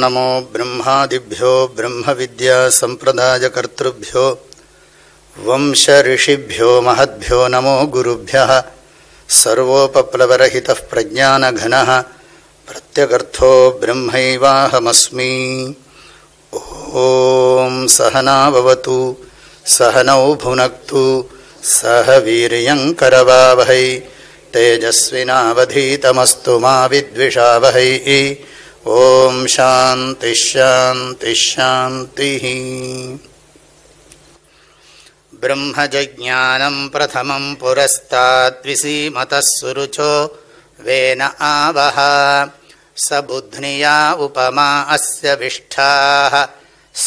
नमो ब्रह्मादिभ्यो ब्रह्मविद्यासम्प्रदायकर्तृभ्यो वंशऋषिभ्यो महद्भ्यो नमो गुरुभ्यः सर्वोपप्लवरहितः प्रज्ञानघनः प्रत्यगर्थो ब्रह्मैवाहमस्मि। ॐ सहनाववतु सहनौ भुनक्तु सह वीर्यङ्करवावहै तेजस्विनावधीतमस्तु मा विद्विषावहै। ॐ शान्तिश्शान्तिश्शान्तिः ब्रह्मजज्ञानं प्रथमं पुरस्ताद्विसीमतः सुरुचो वेन आवह சபுத்னியா உபமா அஸ்ய விஷ்டா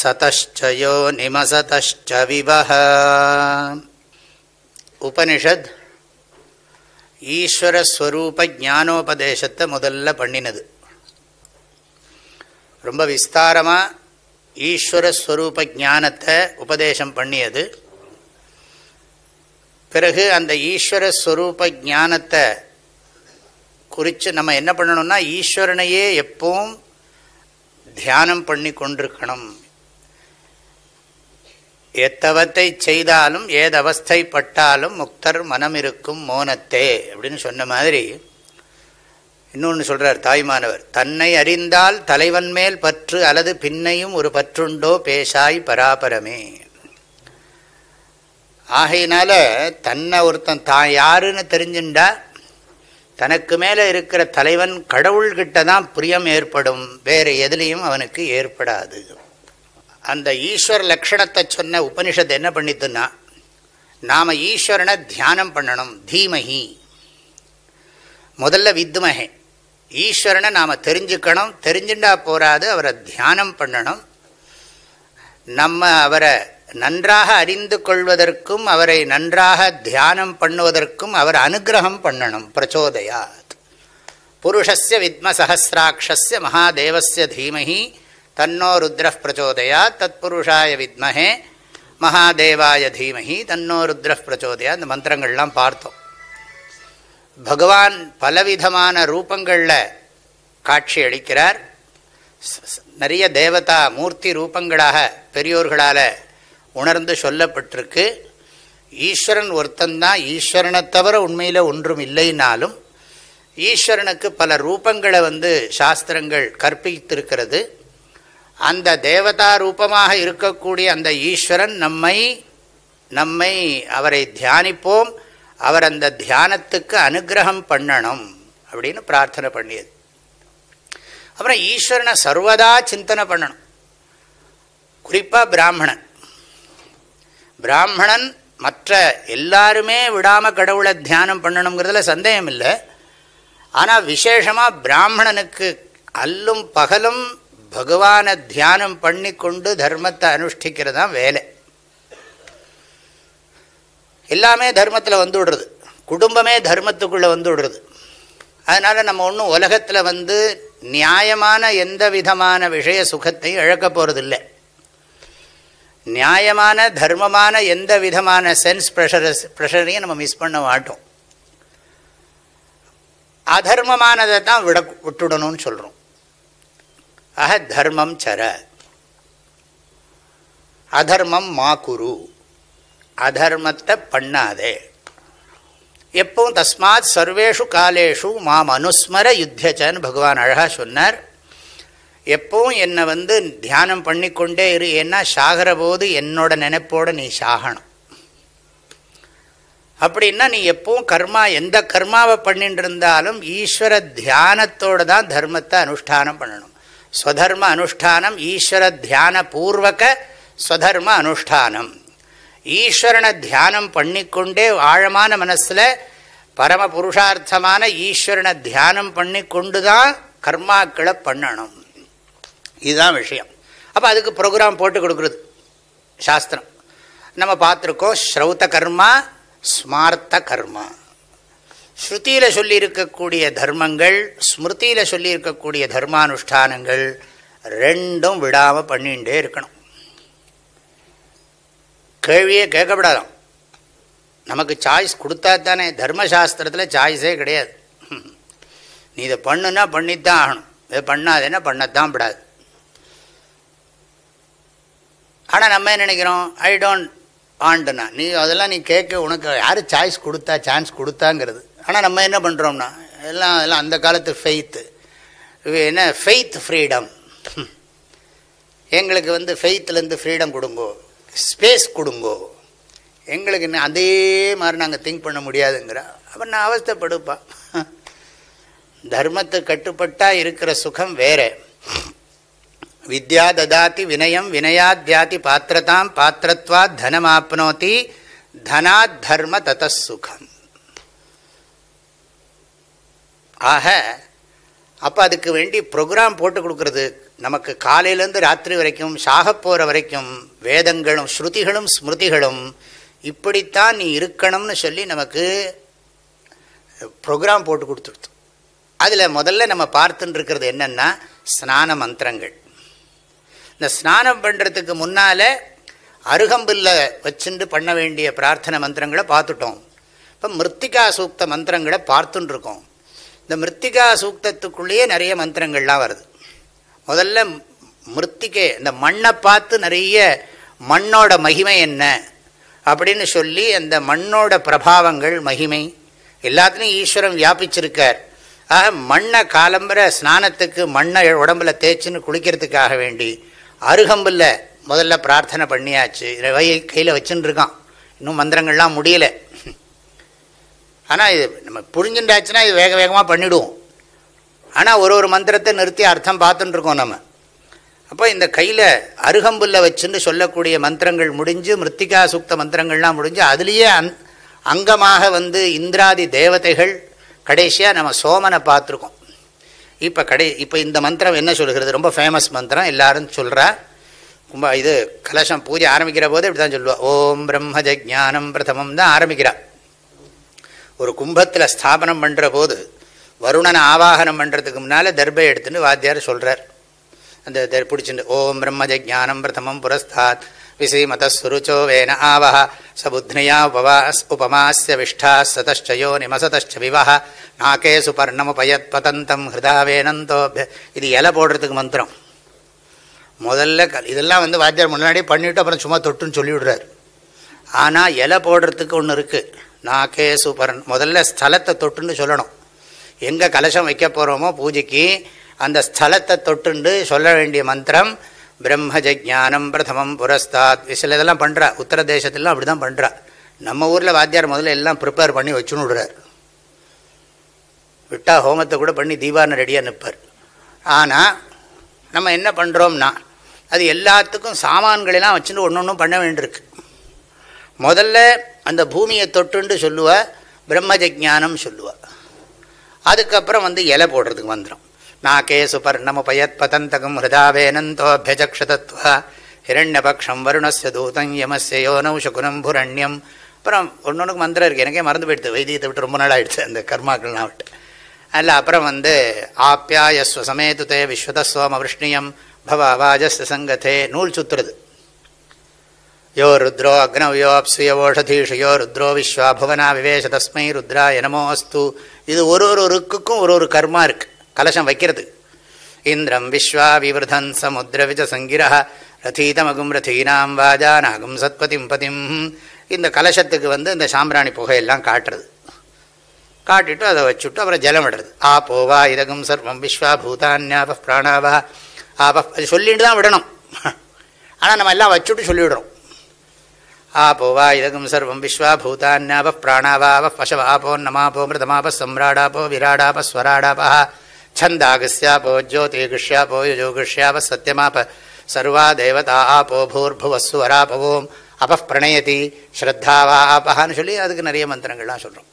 சதஷ்டயோ யோ விவஹ உபனிஷத் ஈஸ்வரஸ்வரூப ஞானோபதேசத்தை முதல்ல பண்ணினது. ரொம்ப விஸ்தாரமாக ஈஸ்வரஸ்வரூப ஞானத்தை உபதேசம் பண்ணியது. பிறகு அந்த ஈஸ்வரஸ்வரூப ஞானத்தை குறித்து நம்ம என்ன பண்ணணும்னா ஈஸ்வரனையே எப்பவும் தியானம் பண்ணி கொண்டிருக்கணும். எத்தவத்தை செய்தாலும் ஏதவஸ்தைப்பட்டாலும் முக்தர் மனம் இருக்கும் மோனத்தே அப்படின்னு சொன்ன மாதிரி இன்னொன்று சொல்கிறார் தாய்மானவர் தன்னை அறிந்தால் தலைவன் மேல் பற்று அல்லது பின்னையும் ஒரு பற்றுண்டோ பேசாய் பராபரமே. ஆகையினால தன்னை ஒருத்தன் தான் யாருன்னு தெரிஞ்சுண்டா தனக்கு மேலே இருக்கிற தலைவன் கடவுள்கிட்ட தான் பிரியம் ஏற்படும். வேறு எதுலேயும் அவனுக்கு ஏற்படாது. அந்த ஈஸ்வர லக்ஷணத்தை சொன்ன உபனிஷத்து என்ன பண்ணித்துன்னா நாம் ஈஸ்வரனை தியானம் பண்ணணும் தீமஹி. முதல்ல வித்மஹே. ஈஸ்வரனை நாம் தெரிஞ்சுக்கணும் தெரிஞ்சுட்டா போராது அவரை தியானம் பண்ணணும். நம்ம அவரை நன்றாக அறிந்து கொள்வதற்கும் அவரை நன்றாக தியானம் பண்ணுவதற்கும் அவர் அனுகிரகம் பண்ணணும் பிரச்சோதயாத். புருஷஸ்ய வித்ம சகசிராட்சஸ்ய மகாதேவஸ்ய தீமஹி தன்னோ ருத்ர பிரச்சோதயாத் தத் புருஷாய வித்மஹே மகாதேவாய தீமஹி தன்னோ ருத்ர பிரச்சோதயா இந்த மந்திரங்கள்லாம் பார்த்தோம். பகவான் பலவிதமான ரூபங்களில் காட்சி அளிக்கிறார். நிறைய தேவதா மூர்த்தி ரூபங்களாக பெரியோர்களால் உணர்ந்து சொல்லப்பட்டிருக்கு. ஈஸ்வரன் ஒருத்தந்தான் ஈஸ்வரனை தவிர உண்மையில் ஒன்றும் இல்லைனாலும் ஈஸ்வரனுக்கு பல ரூபங்களை வந்து சாஸ்திரங்கள் கற்பித்திருக்கிறது. அந்த தேவதா ரூபமாக இருக்கக்கூடிய அந்த ஈஸ்வரன் நம்மை நம்மை அவரை தியானிப்போம் அவர் அந்த தியானத்துக்கு அனுகிரகம் பண்ணணும் அப்படின்னு பிரார்த்தனை பண்ணியது. அப்புறம் ஈஸ்வரனை சர்வதா சிந்தனை பண்ணணும். குறிப்பாக பிராமணன். பிராமணன் மற்ற எல்லாருமே விடாமல் கடவுளை தியானம் பண்ணணுங்கிறதுல சந்தேகம் இல்லை ஆனால் விசேஷமாக பிராமணனுக்கு அல்லும் பகலும் பகவானை தியானம் பண்ணி கொண்டு தர்மத்தை அனுஷ்டிக்கிறது தான் வேலை. எல்லாமே தர்மத்தில் வந்து விடுறது. குடும்பமே தர்மத்துக்குள்ளே வந்து விடுறது. அதனால் நம்ம ஒன்றும் உலகத்தில் வந்து நியாயமான எந்த விதமான விஷய சுகத்தையும் இழக்க போகிறதில்லை நியாயமான தர்மமான எந்த விதமான சென்ஸ் ப்ரெஷரஸ் ப்ரெஷரையும் நம்ம மிஸ் பண்ண மாட்டோம். அதர்மமானதை தான் விட விட்டுடணும்னு சொல்கிறோம் ஆக தர்மம் சர. அதர்மம் மா குரு அதர்மத்தை பண்ணாதே. எப்பவும் தஸ்மாத் சர்வேஷு காலேஷு மாம் அனுஸ்மர யுத்தியச்சன்னு பகவான் அழகாக சொன்னார். எப்பவும் என்னை வந்து தியானம் பண்ணிக்கொண்டே இரு. ஏன்னா சாகிற போது என்னோட நினைப்போடு நீ சாகணும். அப்படின்னா நீ எப்பவும் கர்மா எந்த கர்மாவை பண்ணிட்டு இருந்தாலும் ஈஸ்வர தியானத்தோடு தான் தர்மத்தை அனுஷ்டானம் பண்ணணும். ஸ்வதர்ம அனுஷ்டானம் ஈஸ்வர தியான பூர்வக ஸ்வதர்ம அனுஷ்டானம். ஈஸ்வரனை தியானம் பண்ணிக்கொண்டே ஆழமான மனசில் பரம புருஷார்த்தமான ஈஸ்வரனை தியானம் பண்ணி கொண்டு தான் கர்மாக்களை பண்ணணும். இதுதான் விஷயம். அப்போ அதுக்கு ப்ரோக்ராம் போட்டு கொடுக்குறது. சாஸ்திரம். நம்ம பார்த்துருக்கோம் ஸ்ரௌத்த கர்மா ஸ்மார்த்த கர்மா. ஸ்ருதியில் சொல்லியிருக்கக்கூடிய தர்மங்கள் ஸ்மிருதியில் சொல்லியிருக்கக்கூடிய தர்மானுஷ்டானங்கள் ரெண்டும் விடாமல் பண்ணிகிட்டே இருக்கணும். கேள்வியே கேட்கப்படாதான் நமக்கு சாய்ஸ் கொடுத்தா தானே தர்மசாஸ்திரத்தில் சாய்ஸே கிடையாது. நீ இதை பண்ணுன்னா பண்ணித்தான் ஆகணும். இதை பண்ணாதேன்னா பண்ணத்தான் விடாது ஆனால் நம்ம என்ன நினைக்கிறோம்? ஐ டோன்ட் வாண்ட்னா நீ அதெல்லாம் நீ கேட்க உனக்கு யார் சாய்ஸ் கொடுத்தா சான்ஸ் கொடுத்தாங்கிறது. ஆனால் நம்ம என்ன பண்ணுறோம்னா எல்லாம் எல்லாம் அந்த காலத்து ஃபெய்த்து என்ன? ஃபெய்த் ஃப்ரீடம் எங்களுக்கு வந்து ஃபெய்த்துலேருந்து ஃப்ரீடம் கொடுங்கோ. ஸ்பேஸ் கொடுங்கோ. எங்களுக்கு இன்னும் அதே மாதிரி நாங்கள் திங்க் பண்ண முடியாதுங்கிறா அப்போ நான் அவஸ்தைப்படுப்பா தர்மத்துக்கு கட்டுப்பட்டால் இருக்கிற சுகம் வேறு. வித்யா ததாதி வினயம் வினயாத்யாதி பாத்திரதாம் பாத்திரத்வா தனமாப்னோதி தனாத் தர்ம ததசுகம். ஆக அப்போ அதுக்கு வேண்டி ப்ரோக்ராம் போட்டு கொடுக்கறது. நமக்கு காலையிலேருந்து ராத்திரி வரைக்கும் சாகப்போகிற போகிற வரைக்கும் வேதங்களும் ஸ்ருதிகளும் ஸ்மிருதிகளும் இப்படித்தான் நீ இருக்கணும்னு சொல்லி நமக்கு ப்ரோக்ராம் போட்டு கொடுத்துருது. அதில் முதல்ல நம்ம பார்த்துட்டு இருக்கிறது என்னென்னா ஸ்நான மந்திரங்கள். இந்த ஸ்நானம் பண்ணுறதுக்கு முன்னால் அருகம்பில்ல வச்சுட்டு பண்ண வேண்டிய பிரார்த்தனை மந்திரங்களை பார்த்துட்டோம். இப்போ மிருத்திகா சூக்த மந்திரங்களை பார்த்துட்டு இருக்கோம் இந்த மிருத்திகா சூக்தத்துக்குள்ளேயே நிறைய மந்திரங்கள்லாம் வருது. முதல்ல மிருத்திகை இந்த மண்ணை பார்த்து நிறைய மண்ணோட மகிமை என்ன அப்படின்னு சொல்லி அந்த மண்ணோட பிரபாவங்கள் மகிமை எல்லாத்துலேயும் ஈஸ்வரன் வியாபிச்சிருக்கார். ஆக மண்ணை காலம்புற ஸ்நானத்துக்கு மண்ணை உடம்புல தேய்ச்சின்னு குளிக்கிறதுக்காக வேண்டி அருகம்பில் முதல்ல பிரார்த்தனை பண்ணியாச்சு. வை கையில் வச்சுட்டுருக்கான் இன்னும் மந்திரங்கள்லாம் முடியலை. ஆனால் இது நம்ம புரிஞ்சுட்டாச்சுன்னா இது வேக வேகமாக பண்ணிவிடுவோம் ஆனால் ஒரு ஒரு மந்திரத்தை நிறுத்தி அர்த்தம் பார்த்துட்டுருக்கோம் நம்ம. அப்போ இந்த கையில் அருகம்புல்ல வச்சுன்னு சொல்லக்கூடிய மந்திரங்கள் முடிஞ்சு மிருத்திகா சுக்த மந்திரங்கள்லாம் முடிஞ்சு அதுலேயே அந் அங்கமாக வந்து இந்திராதி தேவதைகள் கடைசியாக நம்ம சோமனை பார்த்துருக்கோம். இப்போ கடை இப்போ இந்த மந்திரம் என்ன சொல்கிறது ரொம்ப ஃபேமஸ் மந்திரம் எல்லாரும் சொல்கிறா ரொம்ப இது கலசம் பூஜை ஆரம்பிக்கிற போது இப்படி தான் சொல்லுவாள் ஓம் பிரம்ம ஜானம் பிரதமம் தான் ஆரம்பிக்கிறா. ஒரு கும்பத்தில் ஸ்தாபனம் பண்ணுற போது வருணனை ஆவாகனம் பண்ணுறதுக்கு முன்னால் தர்பை எடுத்துன்னு வாத்தியார் சொல்கிறார் அந்த பிடிச்சிட்டு ஓம் பிரம்ம ஜானம் பிரதமம் புரஸ்தாத். விசீமதஸ்வருச்சோ வேன ஆவஹ சபுத்னியா உபவாஸ் உபமாசிய விஷ்டா சதச்சயோ நிமசதச்ச விவஹ நாக்கே சுபர்ணமுபயத் பதந்தம் ஹிருதாவேனந்தோபிய இது இலை போடுறதுக்கு மந்திரம். முதல்ல இதெல்லாம் வந்து வாத்தியார் முன்னாடியே பண்ணிவிட்டு அப்புறம் சும்மா தொட்டுன்னு சொல்லிவிடுறாரு. ஆனால் இலை போடுறதுக்கு ஒன்று இருக்குது நாக்கே சூப்பரன் முதல்ல ஸ்தலத்தை தொட்டுன்னு சொல்லணும். எங்கே கலசம் வைக்க போகிறோமோ பூஜைக்கு அந்த ஸ்தலத்தை தொட்டுண்டு சொல்ல வேண்டிய மந்திரம் பிரம்மஜானம் பிரதமம் புரஸ்தாத். சில இதெல்லாம் பண்ணுறா உத்தர தேசத்துலாம் அப்படி தான் பண்ணுறா நம்ம ஊரில் வாத்தியார் முதல்ல எல்லாம் ப்ரிப்பேர் பண்ணி வச்சுன்னு விடுறார். விட்டா ஹோமத்தை கூட பண்ணி தீபாவளி ரெடியாக நிற்பார் ஆனால் நம்ம என்ன பண்ணுறோம்னா அது எல்லாத்துக்கும் சாமான்களெல்லாம் வச்சுட்டு ஒன்று ஒன்றும் பண்ண வேண்டியிருக்கு. முதல்ல அந்த பூமியை தொட்டுண்டு சொல்லுவாள் பிரம்மஜானம் சொல்லுவாள் அதுக்கப்புறம் வந்து இலை போடுறதுக்கு வந்துடும் நாக்கே சுபர்ணமுபயத்பதந்தகம் ஹிருதாவேனந்தோபியஜக்ஷதத்வா ஹிரண்யபக்ஷம் வருணஸ்ய தூதம் யமஸ்ய யோனௌ சகுனம் புரண்யம் அப்புறம் ஒன்று ஒன்றுக்கு மந்திரம் இருக்குது எனக்கே மறந்து போயிடுது. வைத்தியத்தை விட்டு ரொம்ப நாள் ஆகிடுச்சு அந்த கர்மாக்கள்லாம் விட்டு. அதில் அப்புறம் வந்து ஆப்யாயஸ்வ சமேதுதே விஸ்வதஸ்வம விஷ்ணியம் பவ அவாஜஸ்ய சங்கத்தே நூல் சுத்துறது. யோ ருத்ரோ அக்னவ்யோ யோ ருத்ரோ விஸ்வா புவனா விவேஷ தஸ்மை ருத்ராய நமோஸ்து இது ஒரு ஒரு ருக்குக்கும் ஒரு ஒரு கர்மா இருக்குது கலசம் வைக்கிறது. இந்திரம் விஸ்வா விவருதன் சமுத்திர சங்கிர ரதீதமகும் ரதீனாம் வாஜானாகும் சத்பதிம் பதிம். இந்த கலசத்துக்கு வந்து இந்த சாம்பிராணி புகையெல்லாம் காட்டுறது. காட்டிட்டு அதை வச்சுட்டு அப்புறம் ஜலம் விடுறது. ஆ போவா இதகும் சர்வம் விஸ்வா பூதான்யாப பிராணாவா. ஆப சொல்லிட்டு தான் விடணும். ஆனால் நம்ம எல்லாம் வச்சுட்டு சொல்லிவிடுறோம். ஆ போவா இதகும் சர்வம் விஸ்வா பூதான்யாப பிராணாவாவ பசவ ஆபோ நமாபோ மிருதமாப சம்ராடாபோ விராடாப ஸ்வராடாபா छन्दागस्यापो ज्योतिर्गुष्यापो यजोगुष्याप सत्यमाप सर्वा देवता आपो பூர்புவஸ்ஸு வராபவோம் அபப் பிரணயதி ஸ்ரத்தாவா ஆபஹான்னு சொல்லி அதுக்கு நிறைய மந்திரங்கள்லாம் சொல்கிறோம்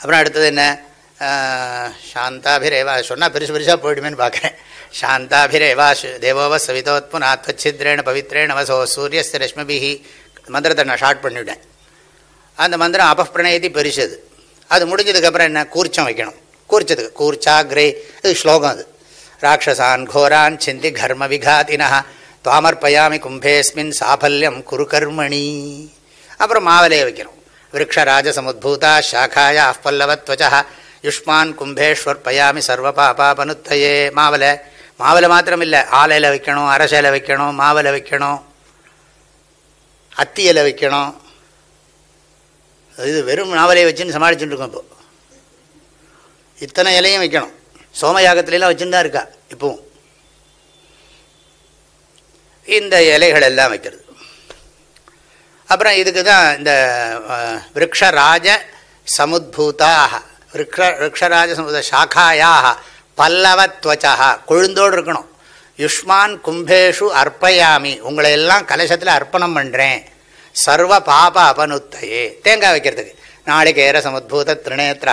அப்புறம் அடுத்தது என்ன? சாந்தாபிரேவா சொன்னால் பெருசு பெருசாக போயிடுமேன்னு பார்க்குறேன். சாந்தாபிரேவா தேவோவ சவிதோத்முனாத்வச்சித்ரேண பவித்ரேண வசோ சூரியஸ்த ரஷ்மபிஹி மந்திரத்தை நான் ஷார்ட் பண்ணிவிட்டேன். அந்த மந்திரம் அபப்பிரணயத்தி பெருசது அது. முடிஞ்சதுக்கப்புறம் என்ன? கூர்ச்சம் வைக்கணும். கூர்ச்சதுக்கு கூர்ச்சா கிரே இது ஸ்லோகம் அது ராட்சசான் கோரான் சிந்தி கர்ம விகாதினா துவாமர்பயாமி கும்பேஸ்மின் சாஃபல்யம் குரு கர்மணி அப்புறம் மாவலே வைக்கிறோம் விரக்ஷராஜ சமுத்பூதா சாக்காயா பல்லவத்வச்சா யுஷ்மான் கும்பேஸ்வர் பயாமி சர்வ பாபாபனுத்தையே மாவலை மாவலை மாத்திரம் இல்லை ஆலையில் வைக்கணும் அரசையில் வைக்கணும் மாவலை வைக்கணும் அத்தியில் வைக்கணும். இது வெறும் நாவலையை வச்சுன்னு சமாளிச்சுட்டு இருக்கோம் இப்போது இத்தனை இலையும் வைக்கணும். சோமயாகத்துலாம் வச்சுருந்தா இருக்கா இப்போவும். இந்த இலைகள் எல்லாம் வைக்கிறது. அப்புறம் இதுக்கு தான் இந்த விரக்ஷராஜ சமுத்பூதாக விரக்ஷ விரக்ஷராஜ சமுத சாக்காயாக பல்லவத்வச்சா கொழுந்தோடு இருக்கணும். யுஷ்மான் கும்பேஷு அர்ப்பயாமி உங்களை எல்லாம் கலசத்தில் அர்ப்பணம் பண்ணுறேன் சர்வ பாப அபனுத்தையே தேங்காய் வைக்கிறதுக்கு. நாளைக்கேர சமுத்பூத திருநேத்திர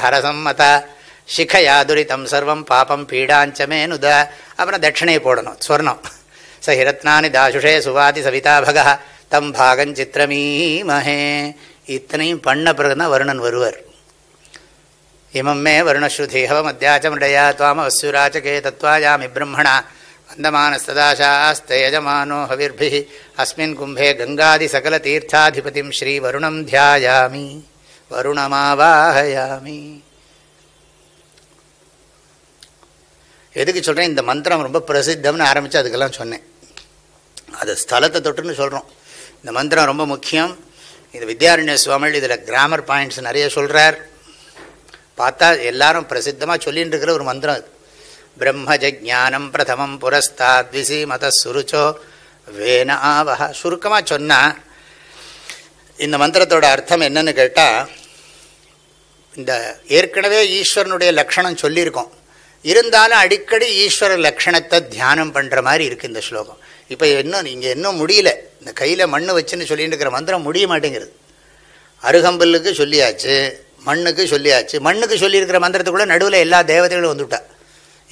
ஹரசம்மத சிகையாதுரிதம் சர்வம் பாபம் பீடாஞ்சமே நுத அப்புறம் தட்சிணை போடணும் ஸ்வர்ணம் ச ஹிரத்னானி தாசுஷே சுவாதி சவிதா பக தம் பாகம் சித்திரமீமஹே இத்தனையும் பண்ண பிறகுதான் வருணன் வருவர் இமம் மே வருணஸ்ருதிஹவ மத்தியாச்சமிடயா துவாம வஸ்யுராச்சகே தத்வாயாமி பிரம்மணா வந்தமானஸ்ததாசாஸ்தயஜமானோ ஹவிர்பி அஸ்மின் கும்பே கங்காதி சகல தீர்த்தாதிபதிம் ஸ்ரீ வருணம் தியாயாமி வருணமாவாஹயாமி எதுக்கு சொல்கிறேன் இந்த மந்திரம் ரொம்ப பிரசித்தம்னு ஆரம்பித்து அதுக்கெல்லாம் சொன்னேன். அது ஸ்தலத்தை தொட்டுன்னு சொல்கிறோம் இந்த மந்திரம் ரொம்ப முக்கியம். இது வித்யாரண்ய சுவாமிகள் இதில் கிராமர் பாயிண்ட்ஸ் நிறைய சொல்கிறார் பார்த்தா எல்லாரும் பிரசித்தமாக சொல்லின்னு இருக்கிற ஒரு மந்திரம் அது. பிரம்மஜானம் பிரதமம் புரஸ்தாத்விசி மத சுருச்சோ வேன ஆவஹா சுருக்கமாக சொன்னால் இந்த மந்திரத்தோட அர்த்தம் என்னன்னு கேட்டால் இந்த ஏற்கனவே ஈஸ்வரனுடைய லக்ஷணம் சொல்லியிருக்கோம். இருந்தாலும் அடிக்கடி ஈஸ்வர லக்ஷணத்தை தியானம் பண்ணுற மாதிரி இருக்குது இந்த ஸ்லோகம். இப்போ இன்னும் இங்கே இன்னும் முடியல. இந்த கையில் மண் வச்சுன்னு சொல்லிட்டு இருக்கிற மந்திரம் முடிய மாட்டேங்கிறது அருகம்பல்லுக்கு சொல்லியாச்சு மண்ணுக்கு சொல்லியாச்சு. மண்ணுக்கு சொல்லியிருக்கிற மந்திரத்துக்குள்ளே நடுவில் எல்லா தேவதைகளும் வந்துவிட்டா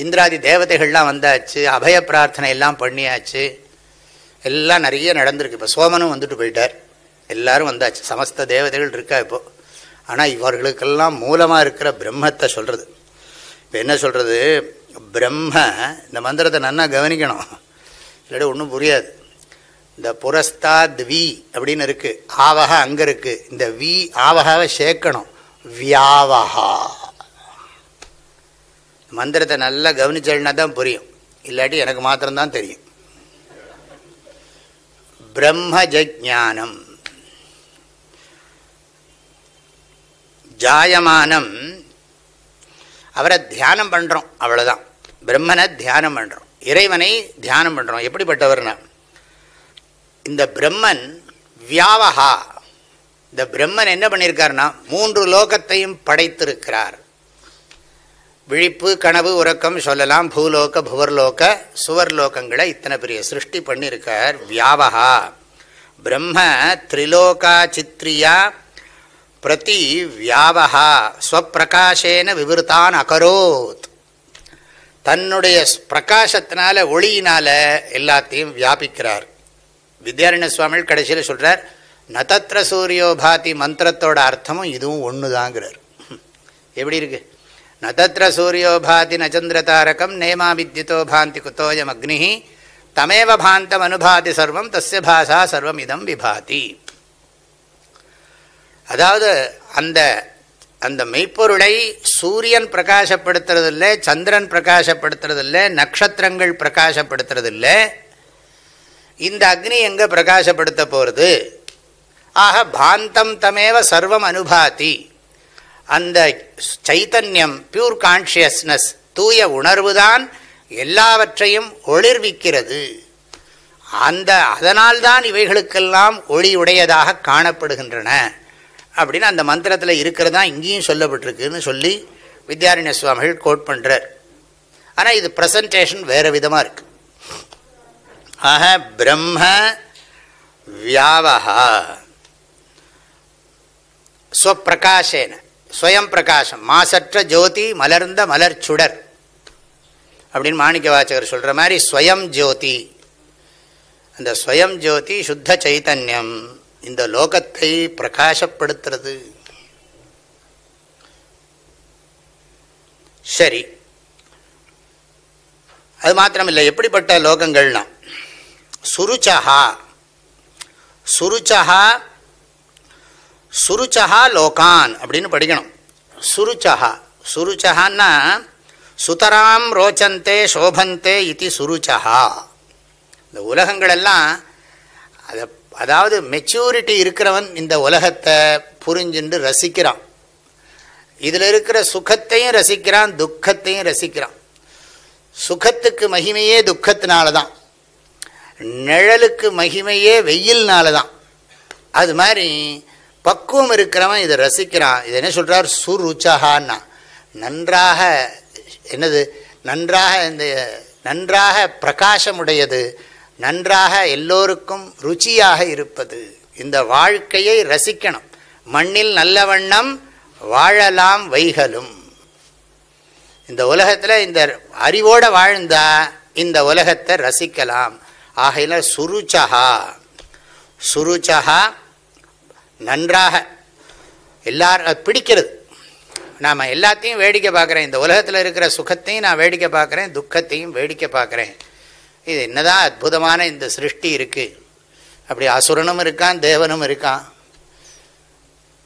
இந்திராதி தேவதைகள்லாம் வந்தாச்சு அபய பிரார்த்தனை எல்லாம் பண்ணியாச்சு. எல்லாம் நிறைய நடந்திருக்கு. இப்போ சோமனும் வந்துட்டு போயிட்டார். எல்லாரும் வந்தாச்சு. சமஸ்த தேவதைகள் இருக்கா இப்போது ஆனால் இவர்களுக்கெல்லாம் மூலமாக இருக்கிற பிரம்மத்தை சொல்கிறது இப்போ என்ன சொல்கிறது பிரம்ம இந்த மந்திரத்தை நன்னா கவனிக்கணும். இல்லாட்டி ஒன்றும் புரியாது. இந்த புரஸ்தாத் வி அப்படின்னு இருக்குது ஆவகா அங்கே இருக்குது இந்த வி ஆவகாவை சேர்க்கணும். வியாவகா. மந்திரத்தை நல்லா கவனிச்சல்னா தான் புரியும். இல்லாட்டி எனக்கு மாத்திரம்தான் தெரியும். பிரம்ம ஜானம் ஜாயமானம் அவரை தியானம் பண்ணுறோம் அவ்வளோதான் பிரம்மனை தியானம் பண்ணுறோம் இறைவனை தியானம் பண்ணுறோம் எப்படிப்பட்டவர்னா இந்த பிரம்மன் வியாவகா. இந்த பிரம்மன் என்ன பண்ணியிருக்காருன்னா மூன்று லோகத்தையும் படைத்திருக்கிறார். விழிப்பு கனவு உறக்கம் சொல்லலாம். பூலோக புவர்லோக சுவர்லோகங்களை இத்தனை பெரிய சிருஷ்டி பண்ணியிருக்கார் வியாவகா. பிரம்ம த்ரிலோகா சித்ரியா பிரதி வியாவகா ஸ்வப்பிரகாசேன விவருத்தான் அகரோத். தன்னுடைய பிரகாசத்தினால ஒளியினால எல்லாத்தையும் வியாபிக்கிறார். வித்யாரண்ய சுவாமிகள் கடைசியில் சொல்கிறார் நதத்திர சூரியோபாதி மந்திரத்தோட அர்த்தமும் இதுவும் ஒன்று தாங்கிறார் எப்படி இருக்குது நதத்திர சூரியோபாதி நச்சந்திர தாரகம் நேமா வித்யுதோ பாந்தி குத்தோயம் அக்னி தமேவ பாந்தம் அனுபாதி சர்வம் தஸ்ய பாசா சர்வம் இதம் விபாதி. அதாவது அந்த அந்த மெய்ப்பொருளை சூரியன் பிரகாசப்படுத்துறதில்லை சந்திரன் பிரகாசப்படுத்துறதில்லை நட்சத்திரங்கள் பிரகாசப்படுத்துறதில்லை. இந்த அக்னி எங்கே பிரகாசப்படுத்த போகிறது ஆக பாந்தம் தமேவ சர்வம் அனுபாதி. அந்த சைத்தன்யம் பியூர் கான்ஷியஸ்னஸ் தூய உணர்வு தான் எல்லாவற்றையும் ஒளிர்விக்கிறது. அந்த அதனால்தான் இவைகளுக்கெல்லாம் ஒளியுடையதாக காணப்படுகின்றன. அப்படின்னு அந்த மந்திரத்தில் இருக்கிறது தான் இங்கேயும் சொல்லப்பட்டிருக்குன்னு சொல்லி வித்யாரண்ய சுவாமிகள் கோட் பண்ணுறார் ஆனால் இது ப்ரெசன்டேஷன் வேறு விதமாக இருக்கு. ஆக பிரம்ம வியாவகா ஸ்வப்பிரகாஷேன ஸ்வயம் பிரகாசம் மாசற்ற ஜோதி மலர்ந்த மலர் சுடர். அப்படின்னு மாணிக்க வாச்சகர் சொல்கிற மாதிரி ஸ்வயம் ஜோதி. அந்த ஸ்வயம் ஜோதி சுத்த சைத்தன்யம். இந்த லோகத்தை பிரகாசப்படுத்துறது. சரி. அது மாத்திரமில்லை எப்படிப்பட்ட லோகங்கள்னா சுருச்சகா சுருச்சகா சுருச்சகா லோகான் அப்படின்னு படிக்கணும். சுருச்சகா சுருச்சகான்னா சுதராம் ரோச்சந்தே சோபந்தே இது சுருச்சகா இந்த உலகங்களெல்லாம் அதை அதாவது மெச்சூரிட்டி இருக்கிறவன் இந்த உலகத்தை புரிஞ்சுண்டு ரசிக்கிறான். இதில் இருக்கிற சுகத்தையும் ரசிக்கிறான் துக்கத்தையும் ரசிக்கிறான். சுகத்துக்கு மகிமையே துக்கத்தினால தான் நிழலுக்கு மகிமையே வெயில்னால தான் அது மாதிரி பக்குவம் இருக்கிறவன் இதை ரசிக்கிறான். இது என்ன சொல்கிறார் சுருச்சகான்னா. நன்றாக என்னது? நன்றாக இந்த நன்றாக பிரகாசமுடையது. நன்றாக எல்லோருக்கும் ருச்சியாக இருப்பது. இந்த வாழ்க்கையை ரசிக்கணும். மண்ணில் நல்ல வண்ணம் வாழலாம் வைகலும் இந்த உலகத்தில் இந்த அறிவோடு வாழ்ந்தா இந்த உலகத்தை ரசிக்கலாம். ஆகையில் சுருச்சகா. சுருச்சகா நன்றாக. எல்லார் பிடிக்கிறது. நாம் எல்லாத்தையும் வேடிக்கை பார்க்குறேன். இந்த உலகத்தில் இருக்கிற சுகத்தையும் நான் வேடிக்கை பார்க்குறேன் துக்கத்தையும் வேடிக்கை பார்க்குறேன். இது என்னதான் அற்புதமான இந்த சிருஷ்டி இருக்குது அப்படி அசுரனும் இருக்கான் தேவனும் இருக்கான்.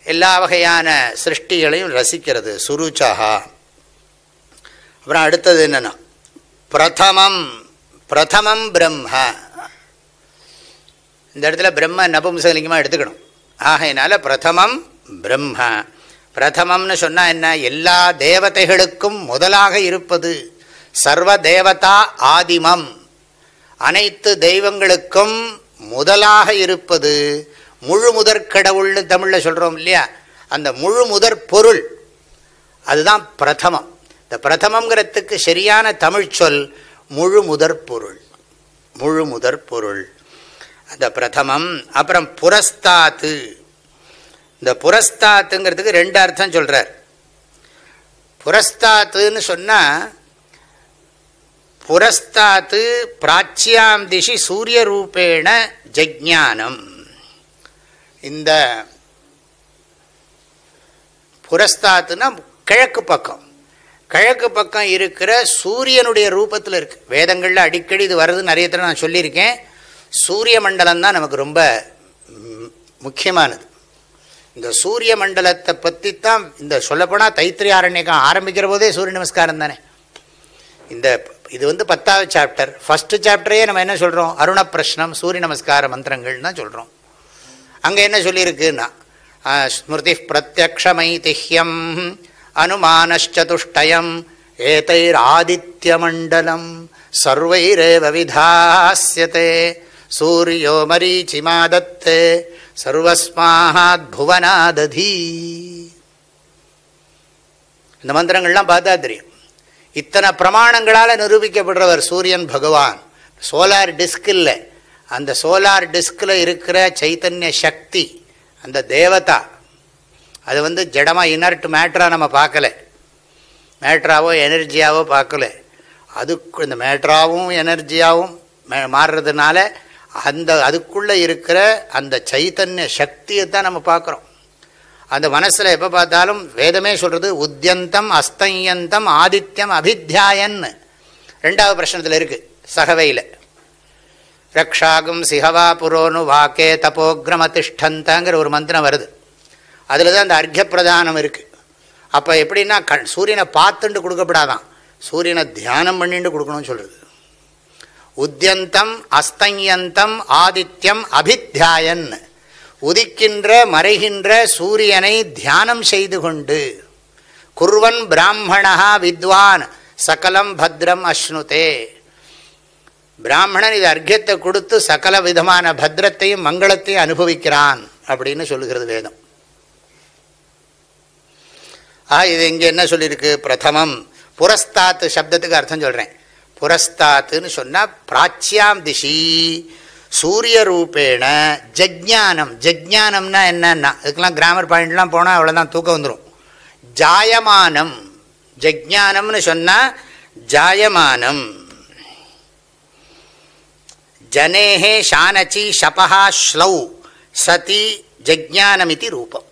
எல்லா வகையான சிருஷ்டிகளையும் ரசிக்கிறது சுருச்சகா. அப்புறம் அடுத்தது என்னென்னா பிரதமம் பிரதமம் பிரம்ம. இந்த இடத்துல பிரம்ம நபும்சலிங்கமாக எடுத்துக்கணும். ஆகையினால பிரதமம் பிரம்ம. பிரதமம்னு சொன்னால் என்ன? எல்லா தேவதைகளுக்கும் முதலாக இருப்பது சர்வ தேவதா ஆதிமம். அனைத்து தெய்வங்களுக்கும் முதலாக இருப்பது முழு முதற் கடவுள்னு தமிழில் சொல்கிறோம் இல்லையா? அந்த முழு முதற் பொருள் அதுதான் பிரதமம். இந்த பிரதமங்கிறதுக்கு சரியான தமிழ் சொல் முழு முதற் பொருள். முழு முதற் பொருள். அந்த பிரதமம் அப்புறம் புரஸ்தாத்து. இந்த புரஸ்தாத்துங்கிறதுக்கு ரெண்டு அர்த்தம் சொல்கிறார் புரஸ்தாத்துன்னு சொன்னால் புரஸ்தாத்து பிராச்சியாம் திசி சூரிய ரூபேண ஜஜானம் இந்த புரஸ்தாத்துனா கிழக்கு பக்கம். கிழக்கு பக்கம் இருக்கிற சூரியனுடைய ரூபத்தில் இருக்குது வேதங்களில் அடிக்கடி இது வருது நிறைய தடவை நான் சொல்லியிருக்கேன். சூரிய மண்டலம் தான் நமக்கு ரொம்ப முக்கியமானது. இந்த சூரிய மண்டலத்தை பற்றி தான் இந்த சொல்லப்போனால் தைத்திரி ஆரண்யக்கம் ஆரம்பிக்கிற போதே சூரிய நமஸ்காரம் தானே. இந்த இது வந்து பத்தாவது சாப்டர் ஃபஸ்ட்டு சாப்டரே நம்ம என்ன சொல்கிறோம் அருண பிரஷ்னம் சூரிய நமஸ்கார மந்திரங்கள்னு தான் சொல்கிறோம் அங்கே என்ன சொல்லியிருக்குன்னா ஸ்மிருதி பிரத்யக்ஷமைதிஹ்யம் அனுமானச்சதுஷ்டயம் ஏதைராதித்யமண்டலம் சர்வைரேவ விதாசியதே சூரியோ மரீச்சிமாதத்தே சர்வஸ்மாத் புவனாததி இந்த மந்திரங்கள்லாம் பார்த்தா தெரியும். இத்தனை பிரமாணங்களால் நிரூபிக்கப்படுறவர் சூரியன் பகவான். சோலார் டிஸ்க் இல்லை. அந்த சோலார் டிஸ்கில் இருக்கிற சைத்தன்ய சக்தி அந்த தேவதா அது வந்து ஜடமாக இனர்ட் மேட்ராக நம்ம பார்க்கல. மேட்ராவோ எனர்ஜியாவோ பார்க்கல. அதுக்கு இந்த மேட்ராவும் எனர்ஜியாகவும் மாறுறதுனால அந்த அதுக்குள்ளே இருக்கிற அந்த சைத்தன்ய சக்தியை தான் நம்ம பார்க்குறோம். அந்த மனசில் எப்போ பார்த்தாலும் வேதமே சொல்கிறது உத்தியந்தம் அஸ்தயந்தம் ஆதித்யம் அபித்யாயன்னு. ரெண்டாவது பிரச்சனத்தில் இருக்குது சகவையில். ரக்ஷாகும் சிஹவா புரோனு வாக்கே தபோக்ரமதிஷ்டந்தங்கிற ஒரு மந்திரம் வருது. அதில் தான் அந்த அர்க்க பிரதானம் இருக்குது அப்போ எப்படின்னா கண் சூரியனை பார்த்துண்டு கொடுக்கப்படாதான். சூரியனை தியானம் பண்ணிட்டு கொடுக்கணும்னு சொல்கிறது உத்தியந்தம் அஸ்தயந்தம் ஆதித்யம் அபித்தியாயன் உதிக்கின்ற மறைகின்ற சூரியனை தியானம் செய்து கொண்டு குர்வன் பிராமணா வித்வான் சகலம் பத்ரம் அஸ்னுதே பிராமணன் இது அர்க்கியத்தை கொடுத்து சகல விதமான பத்ரத்தையும் மங்களத்தையும் அனுபவிக்கிறான் அப்படின்னு சொல்லுகிறது வேதம். ஆ இது இங்கே என்ன சொல்லியிருக்கு? பிரதமம் புரஸ்தாத்து சப்தத்துக்கு அர்த்தம் சொல்கிறேன் புரஸ்தாத்துன்னு சொன்னால் பிராச்சியாம் திசி சூரிய ரூபேண ஜக்ஞானம் ஜக்ஞானம்னா என்னன்னா இதுக்கெல்லாம் கிராமர் பாயிண்ட்லாம் போனால் அவ்வளோதான் தூக்கம் வந்துடும் ஜாயமானம். ஜக்ஞானம்னு சொன்னால் ஜாயமானம். ஜனேஹே ஷானச்சி ஷபஹா ஸ்லௌ சதி ஜஜானமிதி ரூபம்.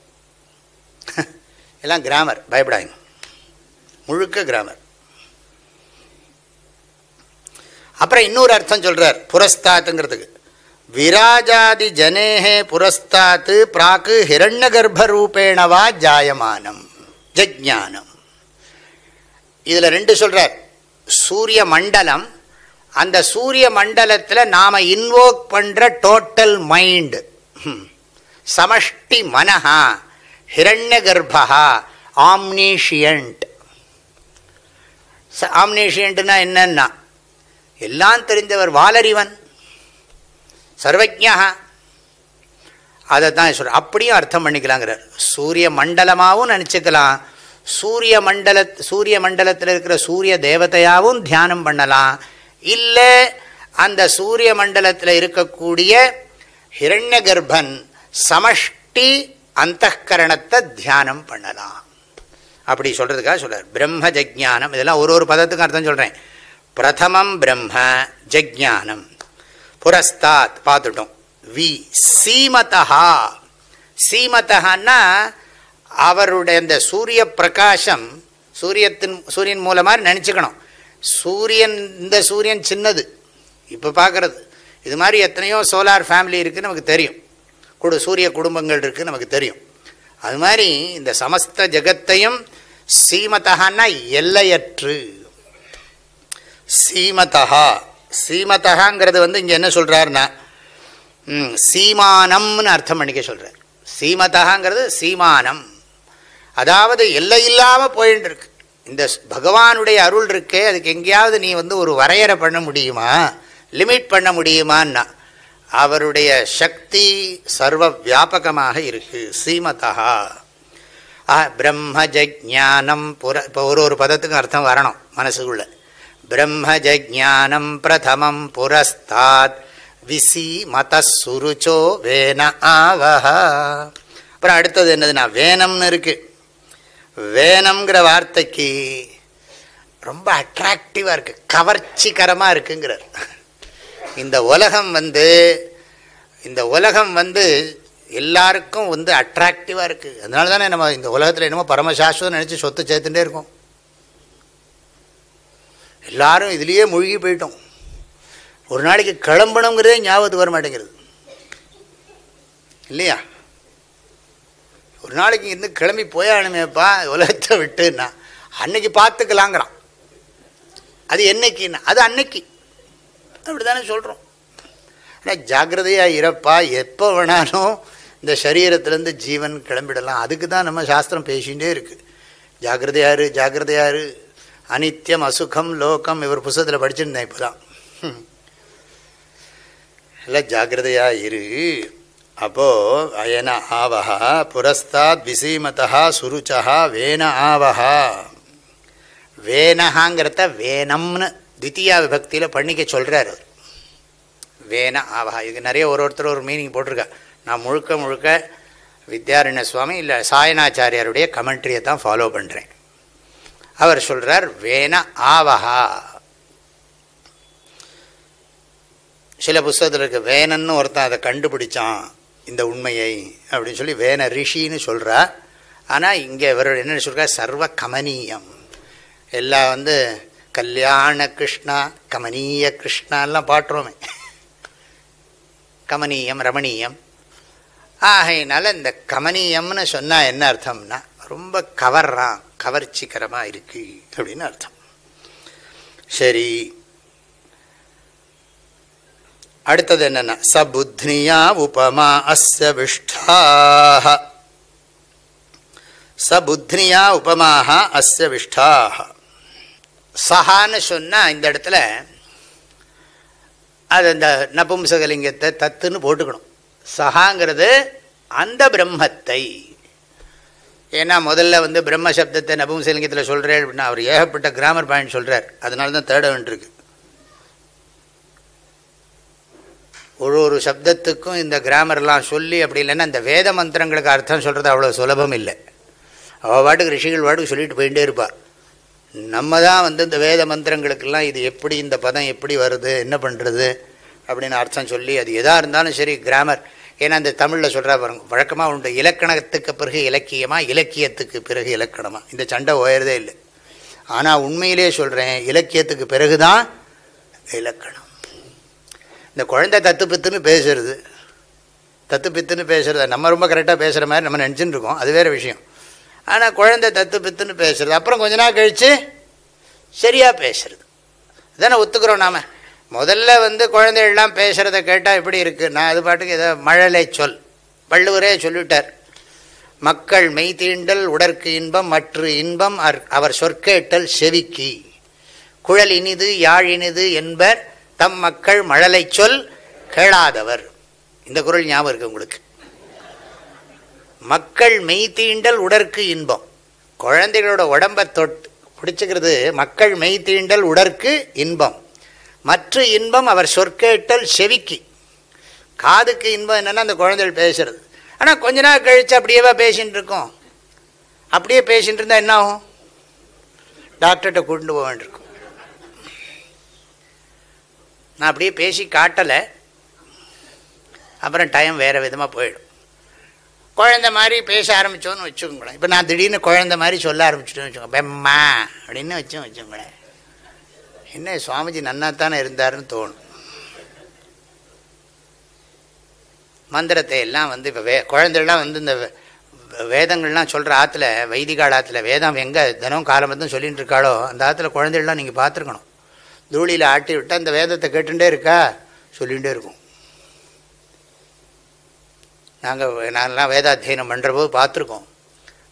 எல்லாம் கிராமர் பயப்படாங்க முழுக்க கிராமர் அப்புறம் இன்னொரு அர்த்தம் சொல்கிறார் புரஸ்தாத்துங்கிறதுக்கு. விராஜாதி ஜனேகே புரஸ்தாத்து பிராக்கு ஹிரண்ய கர்ப்பரூபேணவா ஜாயமானம். ஜஜானம் இதில் ரெண்டு சொல்கிறார் சூரிய மண்டலம் அந்த சூரிய மண்டலத்தில் நாம் இன்வோக் பண்ணுற டோட்டல் மைண்டு சமஷ்டி மனஹா ஹிரண்ய கர்ப்பா ஆம்னீஷியன்ட் ஆம்னீஷியன்ட்னா என்னன்னா எல்லாம் தெரிந்தவர் வாலறிவன். சர்வஜா அதை தான் சொல்கிறேன் அப்படியும் அர்த்தம் பண்ணிக்கலாங்கிறார். சூரிய மண்டலமாகவும் நினச்சிக்கலாம். சூரிய மண்டல சூரிய மண்டலத்தில் இருக்கிற சூரிய தேவதையாகவும் தியானம் பண்ணலாம். இல்லை அந்த சூரிய மண்டலத்தில் இருக்கக்கூடிய ஹிரண்ய கர்ப்பன் சமஷ்டி அந்தகரணத்தை தியானம் பண்ணலாம். அப்படி சொல்கிறதுக்காக சொல்கிறார் பிரம்ம ஜக்ஞானம் இதெல்லாம் ஒரு ஒரு பதத்துக்கும் அர்த்தம் சொல்கிறேன் பிரதமம் பிரம்ம ஜக்ஞானம் புரஸ்தாத் பார்த்துட்டோம் வி சீமதா சீமதஹான்னா அவருடைய இந்த சூரிய பிரகாசம் சூரியத்தின் சூரியன் மூலமாக நினச்சிக்கணும். சூரியன் இந்த சூரியன் சின்னது. இப்போ பார்க்குறது இது மாதிரி எத்தனையோ சோலார் ஃபேமிலி இருக்குது நமக்கு தெரியும். குடு சூரிய குடும்பங்கள் இருக்குது நமக்கு தெரியும். அது மாதிரி இந்த சமஸ்த ஜெகத்தையும் சீமத்தகான்னா எல்லையற்று. சீமதா சீமதகாங்கிறது வந்து இங்கே என்ன சொல்கிறாருன்னா சீமானம்னு அர்த்தம் பண்ணிக்க சொல்கிறார் சீமதகாங்கிறது சீமானம். அதாவது எல்லை இல்லாமல் போயின்னு இருக்கு. இந்த பகவானுடைய அருள் இருக்கே அதுக்கு எங்கேயாவது நீ வந்து ஒரு வரையறை பண்ண முடியுமா? லிமிட் பண்ண முடியுமான்னா அவருடைய சக்தி சர்வ வியாபகமாக இருக்குது சீமதா பிரம்ம ஜானம் புற இப்போ ஒரு ஒரு பதத்துக்கும் அர்த்தம் வரணும் மனசுக்குள்ளே. பிரம்மஜானம் பிரதமம் புரஸ்தாத் விசி மத சுருச்சோ வேன ஆவஹ அப்புறம் அடுத்தது என்னதுன்னா வேனம்னு இருக்குது வேனம்ங்கிற வார்த்தைக்கு ரொம்ப அட்ராக்டிவாக இருக்குது கவர்ச்சிகரமாக இருக்குங்கிறார். இந்த உலகம் வந்து இந்த உலகம் வந்து எல்லாருக்கும் வந்து அட்ராக்டிவாக இருக்குது அதனால தானே நம்ம இந்த உலகத்தில் என்னமோ பரமசாஸ்வதம் நினச்சி சொத்து சேர்த்துட்டே இருக்கோம். எல்லாரும் இதுலேயே மூழ்கி போயிட்டோம். ஒரு நாளைக்கு கிளம்பணுங்கிறதே ஞாபகத்துக்கு வர மாட்டேங்கிறது இல்லையா? ஒரு நாளைக்கு இருந்து கிளம்பி போயானுமேப்பா உலகத்தை விட்டுன்னா அன்னைக்கு பார்த்துக்கலாங்கிறான். அது என்னைக்குன்னா அது அன்னைக்கு. அப்படி தானே சொல்கிறோம் ஆனால் ஜாக்கிரதையாக இறப்பா எப்போ வேணாலும் இந்த சரீரத்துலேருந்து ஜீவன் கிளம்பிடலாம். அதுக்கு தான் நம்ம சாஸ்திரம் பேசிகிட்டே இருக்குது ஜாகிரதையாரு ஜாகிரதையாரு அனித்யம் அசுகம் லோகம் இவர் புஸ்தகத்தில் படிச்சிருந்தேன் இப்போ தான் எல்லாம் ஜாகிரதையாக இரு. அப்போது அயன ஆவஹா புரஸ்தாத் விசீமதா சுருச்சா வேன ஆவஹா. வேனஹாங்கிறத வேனம்னு தித்தியா விபக்தியில் பண்ணிக்க சொல்கிறார் வேன ஆவஹா. இதுக்கு நிறைய ஒரு ஒருத்தர் ஒரு மீனிங் போட்டிருக்கா. நான் முழுக்க முழுக்க வித்யாரண்ய சுவாமி இல்லை சாயனாச்சாரியாருடைய கமெண்ட்ரியை தான் ஃபாலோ பண்ணுறேன் அவர் சொல்கிறார் வேன ஆவஹா. சில புஸ்தகத்தில் இருக்க வேணன்னு ஒருத்தன் அதை கண்டுபிடிச்சான் இந்த உண்மையை. அப்படின்னு சொல்லி வேன ரிஷின்னு சொல்கிறா ஆனால் இங்கே இவர் என்ன சொல்கிறா சர்வ கமனீயம். எல்லாம் வந்து கல்யாண கிருஷ்ணா கமனீய கிருஷ்ணாலாம் பாட்டுறோமே கமனீயம் ரமணீயம். ஆகையினால இந்த கமனீயம்னு சொன்னால் என்ன அர்த்தம்னா ரொம்ப கவர்றான். கவர்ச்சிகரமாக இருக்கு அப்படின்னு அர்த்தம். சரி. அடுத்தது என்னென்ன சபுத்னியா உபமா அஸ்ய விஷ்டாக சபுத்னியா உபமாக அஸ்ய விஷ்டாக சஹான்னு சொன்னால் இந்த இடத்துல அது அந்த நபும்சகலிங்கத்தை தத்துன்னு போட்டுக்கணும். சஹாங்கிறது அந்த பிரம்மத்தை. ஏன்னா முதல்ல வந்து பிரம்ம சப்தத்தை நபும்சலிங்கத்தில் சொல்கிறேன் அப்படின்னா அவர் ஏகப்பட்ட கிராமர் பாயிண்ட் சொல்கிறார் அதனால தான் தேட வேண்டியிருக்கு ஒரு ஒரு சப்தத்துக்கும் இந்த கிராமர்லாம் சொல்லி அப்படி இல்லைன்னா இந்த வேத மந்திரங்களுக்கு அர்த்தம் சொல்கிறது அவ்வளோ சுலபம் இல்லை. அவள் பாட்டுக்கு ரிஷிகள் பாட்டுக்கு சொல்லிட்டு போயிட்டே இருப்பாள் நம்ம தான் வந்து இந்த வேத மந்திரங்களுக்கெல்லாம் இது எப்படி இந்த பதம் எப்படி வருது என்ன பண்ணுறது அப்படின்னு அர்த்தம் சொல்லி அது எதாக இருந்தாலும் சரி கிராமர் ஏன்னா இந்த தமிழில் சொல்கிறா பாருங்க வழக்கமாக உண்டு இலக்கணத்துக்கு பிறகு இலக்கியமாக இலக்கியத்துக்கு பிறகு இலக்கணமாக இந்த சண்டை ஓயறதே இல்லை. ஆனால் உண்மையிலே சொல்கிறேன் இலக்கியத்துக்கு பிறகு தான் இலக்கணம். இந்த குழந்தை தத்து பித்துன்னு பேசுறது தத்து பித்துன்னு பேசுறது நம்ம ரொம்ப கரெக்டாக பேசுகிற மாதிரி நம்ம நினச்சின்னு இருக்கோம் அது வேறு விஷயம். ஆனால் குழந்தை தத்து பித்துன்னு பேசுறது அப்புறம் கொஞ்ச நாள் கழித்து சரியாக பேசுறது. இதானே ஒத்துக்கிறோம் நாம்? முதல்ல வந்து குழந்தைகள்லாம் பேசுகிறத கேட்டால் எப்படி இருக்குது நான் அது பாட்டுக்கு ஏதோ மழலை சொல். வள்ளுவரே சொல்லிவிட்டார் மக்கள் மெய்தீண்டல் உடற்கு இன்பம் மற்ற இன்பம் அர்- அவர் சொற்கேட்டல் செவிக்கி. குழல் இனிது யாழ் இனிது என்பர் தம் மக்கள் மழலை சொல் கேளாதவர். இந்த குரல் ஞாபகம் இருக்கு உங்களுக்கு. மக்கள் மெய் தீண்டல் உடற்கு இன்பம். குழந்தைகளோட உடம்பை தொட் பிடிச்சிக்கிறது மக்கள் மெய் தீண்டல் உடற்கு இன்பம். மற்ற இன்பம் அவர் சொற்கேட்டல் செவிக்கு. காதுக்கு இன்பம் என்னென்னா அந்த குழந்தைகள் பேசுறது. ஆனால் கொஞ்ச நாள் கழித்து அப்படியேவா பேசின்னு இருக்கோம். அப்படியே பேசிட்டு இருந்தால் என்ன ஆகும்? டாக்டர்கிட்ட கொண்டு போக வேண்டியிருக்கும். நான் அப்படியே பேசி காட்டலை. அப்புறம் டைம் வேறு விதமாக போயிடும். குழந்த மாதிரி பேச ஆரம்பித்தோன்னு வச்சுக்கோங்களேன். இப்போ நான் திடீர்னு குழந்த மாதிரி சொல்ல ஆரம்பிச்சிட்டோன்னு வச்சுக்கோங்க. பெம்மா அப்படின்னு வச்சோம் வச்சுக்கோங்களேன். என்ன சுவாமிஜி நன்னாத்தானே இருந்தாருன்னு தோணும். மந்திரத்தை எல்லாம் வந்து இப்போ வே குழந்தைகள்லாம் வந்து இந்த வே- வேதங்கள்லாம் சொல்கிற ஆற்றுல வைதிகால ஆற்றுல வேதம் எங்கே தினம் காலமத்தும் சொல்லிகிட்டு இருக்காளோ அந்த ஆற்றுல குழந்தைகள்லாம் நீங்கள் பார்த்துருக்கணும். தூளியில் ஆட்டி விட்டால் அந்த வேதத்தை கேட்டுட்டே இருக்கா? சொல்லிகிட்டே இருக்கும். நாங்கள் நாங்கள்லாம் வேதாத்தியனம் பண்ணுறபோது பார்த்துருக்கோம்.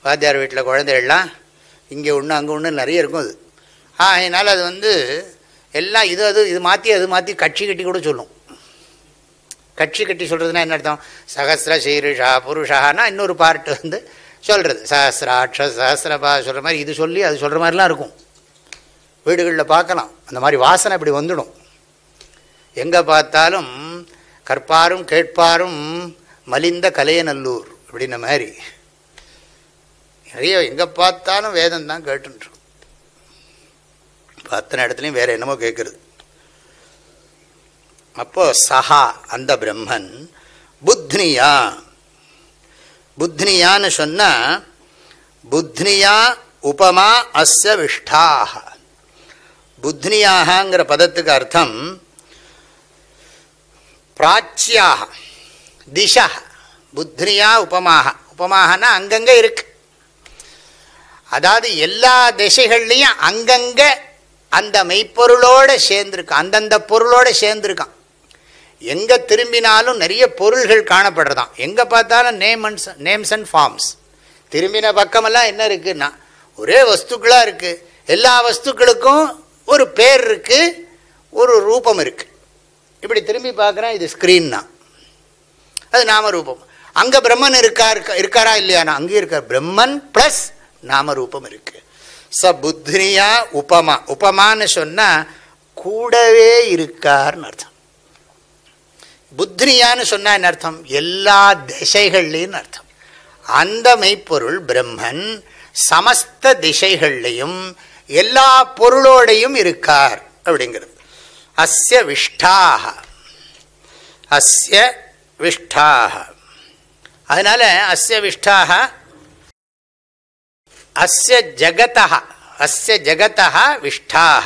வாத்தியார் வீட்டில் குழந்தைகள்லாம் இங்கே ஒன்று அங்கே ஒன்று நிறைய இருக்கும் அது. அதனால் அது வந்து எல்லாம் இது அது இது மாற்றி அது மாற்றி கட்சி கட்டி கூட சொல்லும். கட்சி கட்டி சொல்கிறதுனா என்ன அர்த்தம்? சகசிர சீருஷா புருஷானா இன்னொரு பார்ட்டு வந்து சொல்கிறது சஹசிராட்ச சஹசிரபா சொல்கிற மாதிரி இது சொல்லி அது சொல்கிற மாதிரிலாம் இருக்கும். வீடுகளில் பார்க்கலாம். அந்த மாதிரி வாசனை இப்படி வந்துடும். எங்கே பார்த்தாலும் கற்பாரும் கேட்பாரும் மலிந்த கலையநல்லூர் அப்படின்ன மாதிரி. நிறைய எங்கே பார்த்தாலும் வேதம் தான் கேட்டுருக்கும் அத்தனை இடத்துலையும் வேறு என்னமோ கேட்குறது அப்போ சஹா அந்த பிரம்மன் புத்னியா. புத்னியான்னு சொன்னால் புத்னியா உபமா அஸ்ய விஷ்டாக புத்னியாகங்கிற பதத்துக்கு அர்த்தம் பிராச்சியாக திஷா புத்னியா உபமாக. உபமாகனா அங்கங்கே இருக்கு. அதாவது எல்லா திசைகள்லையும் அங்கங்கே அந்த மெய்ப்பொருளோடு சேர்ந்துருக்கான். அந்தந்த பொருளோடு சேர்ந்துருக்கான். எங்கே திரும்பினாலும் நிறைய பொருள்கள் காணப்படுறதாம். எங்கே பார்த்தாலும் name and names and forms திரும்பின பக்கமெல்லாம் என்ன இருக்குன்னா ஒரே வஸ்துக்களாக இருக்குது எல்லா வஸ்துக்களுக்கும் ஒரு பேர் இருக்குது ஒரு ரூபம் இருக்குது இப்படி திரும்பி பார்க்குறேன் இது ஸ்க்ரீன் தான் அது நாமரூபம் அங்கே பிரம்மன் இருக்கா இருக்கா இருக்காரா இல்லையானா? அங்கேயும் இருக்கார் பிரம்மன் ப்ளஸ் நாமரூபம் இருக்குது ச புத்னியா உபமா. உபமான்னு சொன்னால் கூடவே இருக்கார்னு அர்த்தம். புத்னியான்னு சொன்னா என்ன அர்த்தம்? எல்லா திசைகள்லேயும் அர்த்தம். அந்த மெய்ப்பொருள் பிரம்மன் சமஸ்த திசைகள்லையும் எல்லா பொருளோடையும் இருக்கார் அப்படிங்கிறது. அஸ்ய விஷ்டாக அஸ்ய விஷ்டாக அதனால அஸ்ய விஷ்டாக அஸ்ய ஜகதா அஸ்ய ஜகதா விஷ்டாக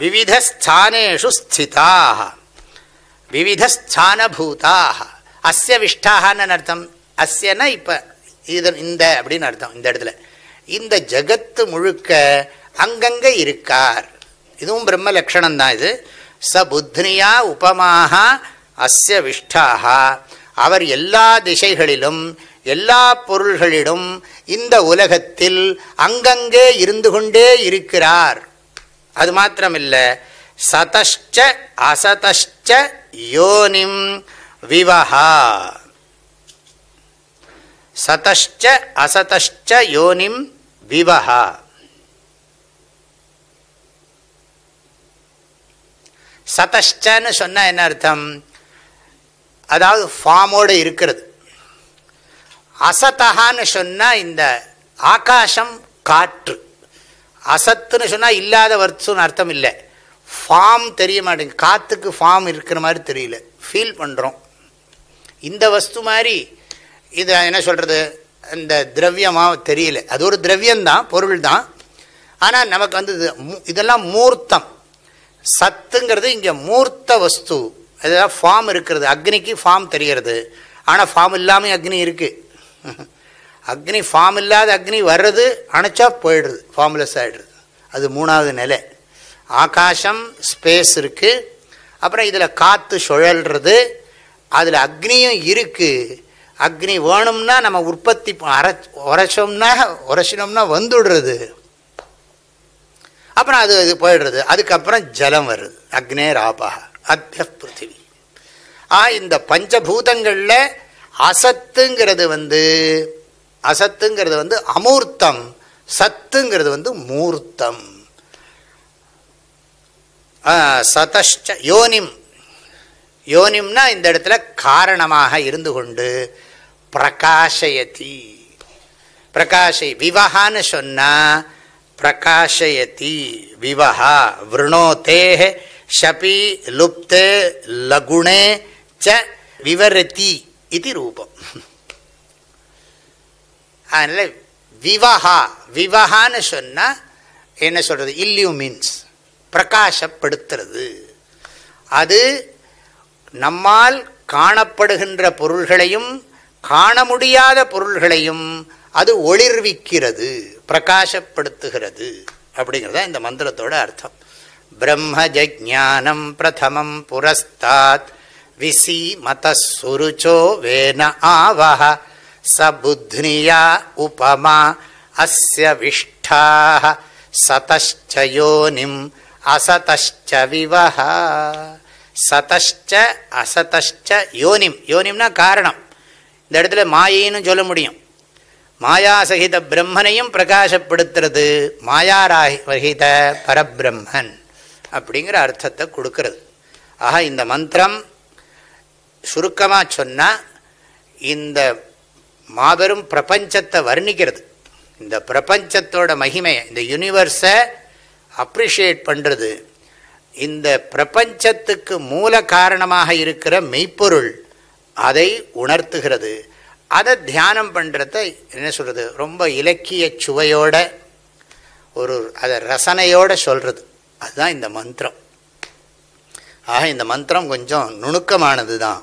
விவிதஸ்தானேஷு ஸ்திதாக விவிதஸ்தானபூதாக அஸ்ய விஷ்டாகன்னு அர்த்தம். அஸ்யனா இப்போ இது இந்த அப்படின்னு அர்த்தம் இந்த இடத்துல. இந்த ஜகத்து முழுக்க அங்கங்கே இருக்கார். இதுவும் பிரம்ம லக்ஷணம் தான் இது. ச புத்னியா உபமாக அஸ்ய விஷ்டாக அவர் எல்லா திசைகளிலும் எல்லா பொருள்களிடும் இந்த உலகத்தில் அங்கங்கே இருந்து கொண்டே இருக்கிறார். அது மாத்திரமில்லை. சதஷ்ட அசதஷ்ட யோனிம் விவஹா. சதஷ்ட அசதஷ்ட யோனிம் விவஹா. சதஷ்டன்னு சொன்னால் என்ன அர்த்தம்? அதாவது ஃபார்மோடு இருக்கிறது. அசத்தகான்னு சொன்னால் இந்த ஆகாசம் காற்று. அசத்துன்னு சொன்னால் இல்லாத வர்த்துன்னு அர்த்தம் இல்லை. ஃபார்ம் தெரிய மாட்டேங்குது. காற்றுக்கு ஃபார்ம் இருக்கிற மாதிரி தெரியல. ஃபீல் பண்ணுறோம் இந்த வஸ்து மாதிரி இது என்ன சொல்கிறது இந்த திரவியமாக தெரியல. அது ஒரு திரவியம்தான் பொருள் தான் ஆனால் நமக்கு வந்து இது மூ- இதெல்லாம் மூர்த்தம். சத்துங்கிறது இங்கே மூர்த்த வஸ்து. இதெல்லாம் ஃபார்ம் இருக்கிறது. அக்னிக்கு ஃபார்ம் தெரிகிறது. ஆனால் ஃபார்ம் இல்லாமல் அக்னி இருக்குது அக்னி ஃபார்ம் இல்லாத அக்னி வர்றது அணைச்சா போயிடுறது ஃபார்ம்லெஸ் ஆகிடுறது அது மூணாவது நிலை. ஆகாசம் ஸ்பேஸ் இருக்குது அப்புறம் இதில் காற்று சுழல்றது. அதில் அக்னியும் இருக்குது அக்னி வேணும்னா நம்ம உற்பத்தி அரை உரைச்சோம்னா உரைச்சினோம்னா வந்துடுறது. அப்புறம் அது இது போயிடுறது. அதுக்கப்புறம் ஜலம் வருது. அக்னே ராபா அத்திய பிருத்திவி. ஆ இந்த பஞ்சபூதங்களில் அசத்துங்கிறது வந்து அசத்துங்கிறது வந்து அமூர்த்தம். சத்துங்கிறது வந்து மூர்த்தம். சதஷ்ட யோனிம். யோனிம்னா இந்த இடத்துல காரணமாக இருந்து கொண்டு பிரகாஷயதி. பிரகாஷை விவகான்னு சொன்னால் பிரகாஷயதி விவகா விருணோத்தே ஷபி லுப்தே லகுணே ச விவரதி. இது ரூபம் அதனால் விவஹா விவஹான்னு சொன்னால் என்ன சொல்கிறது இல்லியூ மீன்ஸ் பிரகாசப்படுத்துறது அது நம்மால் காணப்படுகின்ற பொருள்களையும் காண முடியாத பொருள்களையும் அது ஒளிர்விக்கிறது பிரகாசப்படுத்துகிறது அப்படிங்கிறத இந்த மந்திரத்தோட அர்த்தம். பிரம்ம ஜானம் பிரதமம் புரஸ்தாத் விசி மதசுருச்சோ வேன ஆவஹ ச புத்னியா உபமா அஸ்ய விஷ்டாக சதச்ச யோனிம் அசதச்ச விவஹா. சதச்ச அசதச்ச யோனிம். யோனிம்னா காரணம். இந்த இடத்துல மாயின்னு சொல்ல முடியும். மாயாசகித பிரம்மனையும் பிரகாசப்படுத்துறது மாயாராகித பரபிரம்மன் அப்படிங்கிற அர்த்தத்தை கொடுக்கறது. ஆக இந்த மந்திரம் சுருக்கமாக சொன்னால் இந்த மாபெரும் பிரபஞ்சத்தை வர்ணிக்கிறது. இந்த பிரபஞ்சத்தோட மகிமையை இந்த யூனிவர்ஸை அப்ரிஷியேட் பண்ணுறது இந்த பிரபஞ்சத்துக்கு மூல காரணமாக இருக்கிற மெய்ப்பொருள் அதை உணர்த்துகிறது. அதை தியானம் பண்ணுறத என்ன சொல்கிறது ரொம்ப இலக்கிய சுவையோட ஒரு அதை ரசனையோடு சொல்கிறது அதுதான் இந்த மந்திரம். ஆக இந்த மந்திரம் கொஞ்சம் நுணுக்கமானது தான்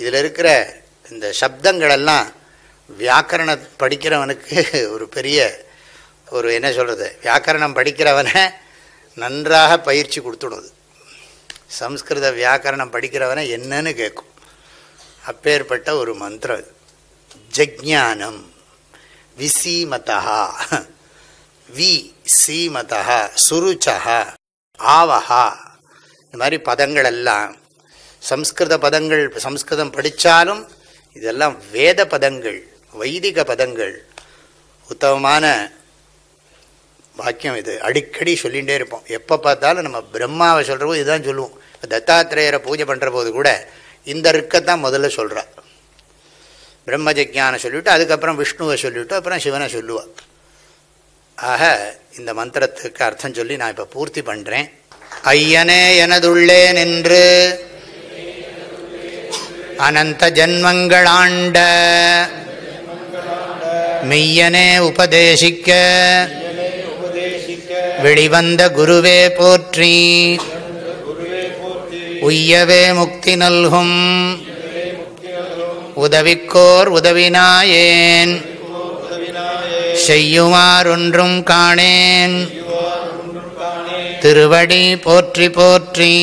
இதில் இருக்கிற இந்த சப்தங்களெல்லாம் வியாக்கரண படிக்கிறவனுக்கு ஒரு பெரிய ஒரு என்ன சொல்கிறது வியாக்கரணம் படிக்கிறவனை நன்றாக பயிற்சி கொடுத்துடுது. சம்ஸ்கிருத வியாக்கரணம் படிக்கிறவனை என்னன்னு கேட்கும் அப்பேற்பட்ட ஒரு மந்திரம் ஜக்ஞானம். விசீமதா வி சீமதா சுருச்சா ஆவஹா. இந்த மாதிரி பதங்கள் எல்லாம் சம்ஸ்கிருத பதங்கள் சம்ஸ்கிருதம் படித்தாலும் இதெல்லாம் வேத பதங்கள் வைதிக பதங்கள். உத்தமமான வாக்கியம் இது. அடிக்கடி சொல்லிகிட்டே இருப்போம். எப்போ பார்த்தாலும் நம்ம பிரம்மாவை சொல்கிறபோது இதுதான் சொல்லுவோம். தத்தாத்திரேயரை பூஜை பண்ணுற போது கூட இந்த ருக்கத்தான் முதல்ல சொல்கிறா பிரம்ம ஜக்ஞானம் சொல்லிவிட்டு அதுக்கப்புறம் விஷ்ணுவை சொல்லிவிட்டு அப்புறம் சிவனை சொல்லுவாள் ஆக இந்த மந்திரத்துக்கு அர்த்தம் சொல்லி நான் இப்போ பூர்த்தி பண்ணுறேன் ஐயனே எனதுள்ளே நின்று அனந்த ஜன்மங்களாண்ட. மெய்யனே உபதேசிக்க. வெளிவந்த குருவே போற்றி. உய்யவே முக்தி நல்கும். உதவிக்கோர் உதவினாயேன். செய்யுமாறொன்றும் காணேன். திருவடி போற்றி போற்றி.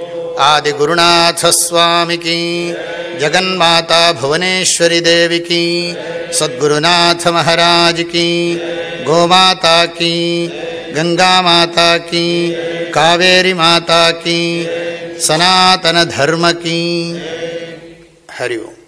आदिगुरुनाथस्वामिकी। जगन्माता भुवनेश्वरी देवी की सद्गुरुनाथ महाराज की गोमाता की गंगा माता की कावेरी माता की सनातन धर्म की हरि ओम।